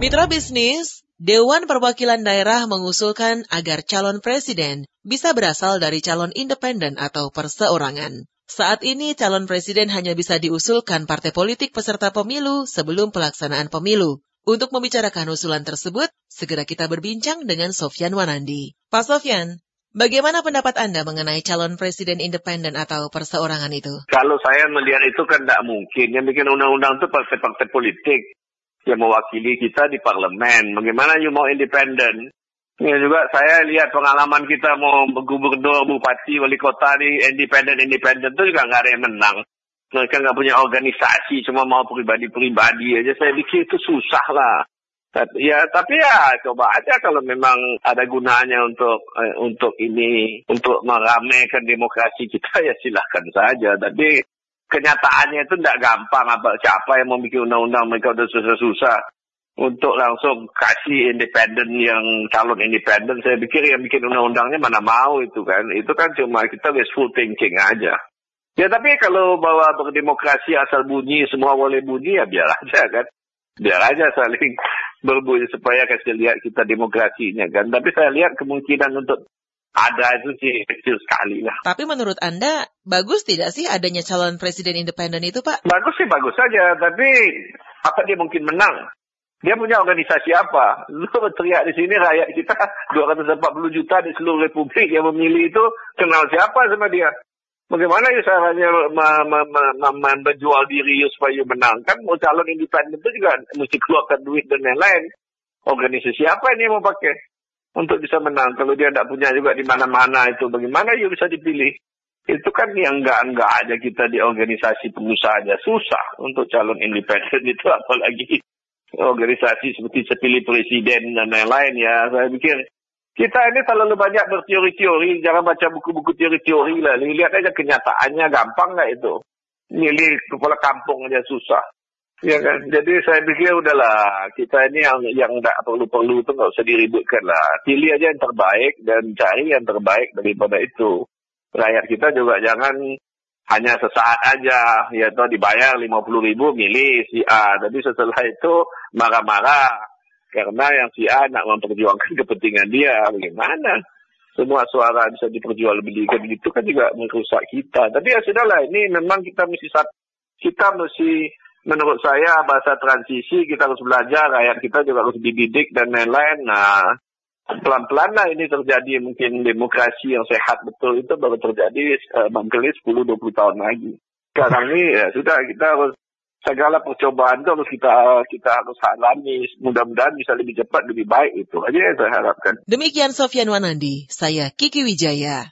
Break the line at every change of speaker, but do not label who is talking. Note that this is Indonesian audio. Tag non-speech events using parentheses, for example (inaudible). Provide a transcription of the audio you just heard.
Mitra bisnis, Dewan Perwakilan Daerah mengusulkan agar calon presiden bisa berasal dari calon independen atau perseorangan. Saat ini calon presiden hanya bisa diusulkan partai politik peserta pemilu sebelum pelaksanaan pemilu. Untuk membicarakan usulan tersebut, segera kita berbincang dengan Sofyan Wanandi. Pak Sofyan, bagaimana pendapat Anda mengenai calon presiden independen atau perseorangan itu?
Kalau saya melihat itu kan tidak mungkin. Yang bikin undang-undang itu partai-partai politik yang mewakili kita di parlemen. Bagaimana you mau independen? Ya juga saya lihat pengalaman kita mau gubernur, bupati, wali kota di independen-independen itu juga nggak ada yang menang. Mereka nggak punya organisasi, cuma mau pribadi-pribadi aja. Saya pikir itu susah lah. Ya, tapi ya coba aja kalau memang ada gunanya untuk eh, untuk ini, untuk meramaikan demokrasi kita (laughs) ya silahkan saja. Tapi kenyataannya itu tidak gampang. Apa siapa yang bikin undang-undang mereka udah susah-susah untuk langsung kasih independen yang calon independen. Saya pikir yang bikin undang-undangnya mana mau itu kan. Itu kan cuma kita wishful thinking aja. Ya tapi kalau bahwa berdemokrasi asal bunyi semua boleh bunyi ya biar aja kan. Biar aja saling (laughs) berbunyi supaya kasih lihat kita demokrasinya kan. Tapi saya lihat kemungkinan untuk ada itu sih kecil sekali lah.
Tapi menurut Anda, bagus tidak sih adanya calon presiden independen itu, Pak?
Bagus sih, bagus saja. Tapi apa dia mungkin menang? Dia punya organisasi apa? Lu (laughs) teriak di sini rakyat kita (laughs) 240 juta di seluruh republik yang memilih itu kenal siapa sama dia? Bagaimana ya caranya menjual diri supaya menang? Kan mau calon independen itu juga mesti keluarkan duit dan lain-lain. Organisasi apa ini mau pakai? Untuk bisa menang. Kalau dia tidak punya juga di mana-mana itu, bagaimana dia bisa dipilih? Itu kan yang enggak-enggak aja kita di organisasi pengusaha aja susah untuk calon independen (laughs) itu apalagi organisasi seperti sepilih presiden dan lain-lain ya. Saya pikir kita ini terlalu banyak berteori-teori, jangan baca buku-buku teori-teori lah. Lihat aja kenyataannya gampang nggak itu. Milih kepala kampung aja susah. Ya kan, jadi saya pikir udahlah kita ini yang yang tidak perlu-perlu itu nggak usah diributkan lah. Pilih aja yang terbaik dan cari yang terbaik daripada itu. Rakyat kita juga jangan hanya sesaat aja, ya toh dibayar lima puluh ribu milih si A, tapi setelah itu marah-marah karena yang si A nak memperjuangkan (laughs) kepentingan dia, bagaimana? Semua suara bisa diperjualbelikan gitu kan juga merusak kita. Tapi ya sudahlah, ini memang kita mesti kita mesti menurut saya bahasa transisi kita harus belajar, rakyat kita juga harus dididik dan lain-lain. Nah, pelan-pelan lah ini terjadi mungkin demokrasi yang sehat betul itu baru terjadi uh, barangkali 10-20 tahun lagi. Sekarang ini ya sudah kita harus segala percobaan itu harus kita kita harus alami. Mudah-mudahan bisa lebih cepat, lebih baik itu aja yang saya harapkan.
Demikian Sofian Wanandi, saya Kiki Wijaya.